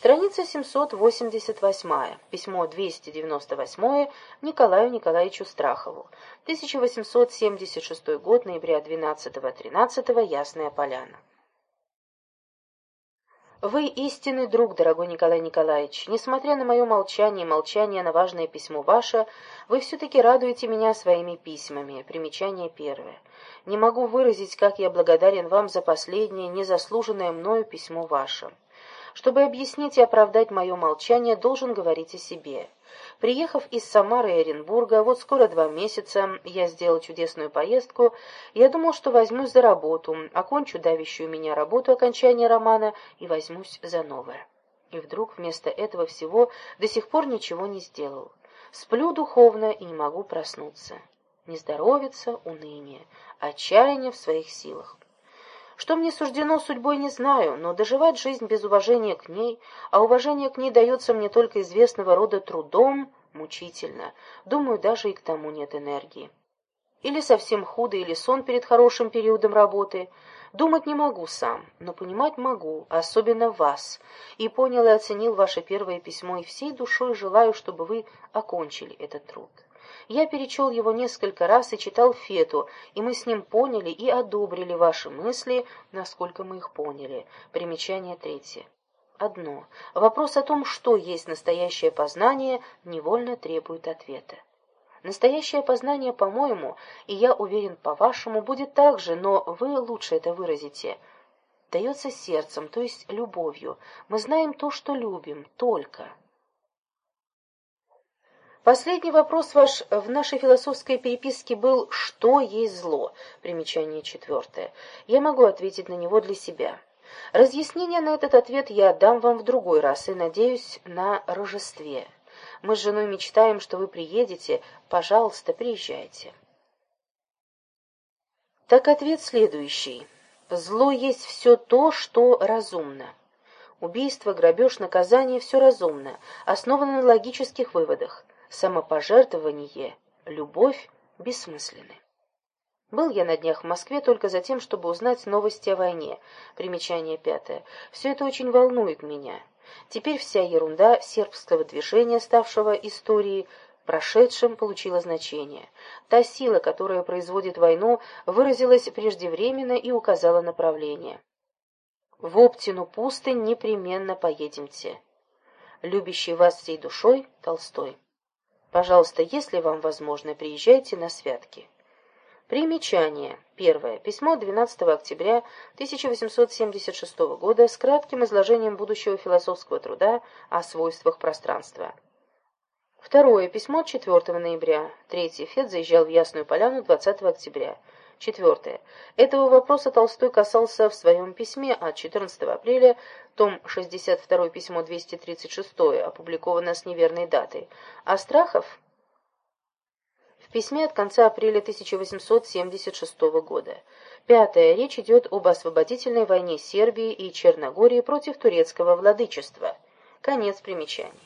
Страница 788. Письмо 298 Николаю Николаевичу Страхову. 1876 год, ноября 12-13, Ясная Поляна. Вы истинный друг, дорогой Николай Николаевич. Несмотря на мое молчание и молчание на важное письмо ваше, вы все-таки радуете меня своими письмами. Примечание первое. Не могу выразить, как я благодарен вам за последнее, незаслуженное мною письмо ваше. Чтобы объяснить и оправдать мое молчание, должен говорить о себе. Приехав из Самары и Оренбурга, вот скоро два месяца, я сделал чудесную поездку, я думал, что возьмусь за работу, окончу давящую меня работу окончания романа и возьмусь за новое. И вдруг вместо этого всего до сих пор ничего не сделал. Сплю духовно и не могу проснуться. Нездоровится, уныние, отчаяние в своих силах. Что мне суждено судьбой, не знаю, но доживать жизнь без уважения к ней, а уважение к ней дается мне только известного рода трудом, мучительно. Думаю, даже и к тому нет энергии. Или совсем худо, или сон перед хорошим периодом работы. Думать не могу сам, но понимать могу, особенно вас. И понял и оценил ваше первое письмо, и всей душой желаю, чтобы вы окончили этот труд. Я перечел его несколько раз и читал Фету, и мы с ним поняли и одобрили ваши мысли, насколько мы их поняли. Примечание третье. Одно. Вопрос о том, что есть настоящее познание, невольно требует ответа. Настоящее познание, по-моему, и я уверен, по-вашему, будет так же, но вы лучше это выразите. Дается сердцем, то есть любовью. Мы знаем то, что любим, только. Последний вопрос ваш в нашей философской переписке был «Что есть зло?» Примечание четвертое. Я могу ответить на него для себя. Разъяснение на этот ответ я дам вам в другой раз и, надеюсь, на Рождестве. Мы с женой мечтаем, что вы приедете. Пожалуйста, приезжайте. Так ответ следующий. Зло есть все то, что разумно. Убийство, грабеж, наказание – все разумно, основано на логических выводах самопожертвование, любовь бессмысленны. Был я на днях в Москве только за тем, чтобы узнать новости о войне. Примечание пятое. Все это очень волнует меня. Теперь вся ерунда сербского движения, ставшего историей, прошедшим, получила значение. Та сила, которая производит войну, выразилась преждевременно и указала направление. В Оптину пустынь непременно поедемте. Любящий вас всей душой Толстой. Пожалуйста, если вам возможно, приезжайте на святки. Примечание. Первое. Письмо 12 октября 1876 года с кратким изложением будущего философского труда о свойствах пространства. Второе. Письмо 4 ноября. Третье. Фет заезжал в Ясную Поляну 20 октября. Четвертое. Этого вопроса Толстой касался в своем письме от 14 апреля, том 62 письмо 236, опубликовано с неверной датой, а Страхов в письме от конца апреля 1876 года. Пятое. Речь идет об освободительной войне Сербии и Черногории против турецкого владычества. Конец примечаний.